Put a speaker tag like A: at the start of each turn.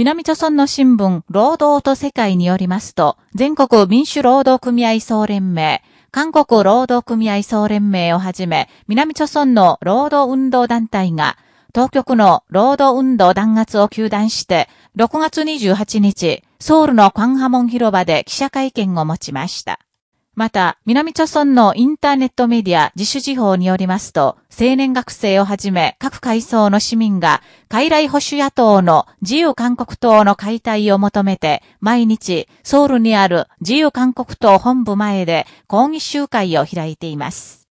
A: 南朝村の新聞、労働と世界によりますと、全国民主労働組合総連盟、韓国労働組合総連盟をはじめ、南朝村の労働運動団体が、当局の労働運動弾圧を求断して、6月28日、ソウルのクァンハモン広場で記者会見を持ちました。また、南朝村のインターネットメディア自主事報によりますと、青年学生をはじめ各階層の市民が、傀儡保守野党の自由韓国党の解体を求めて、毎日、ソウルにある自由韓国党本部前で抗議集会を開いています。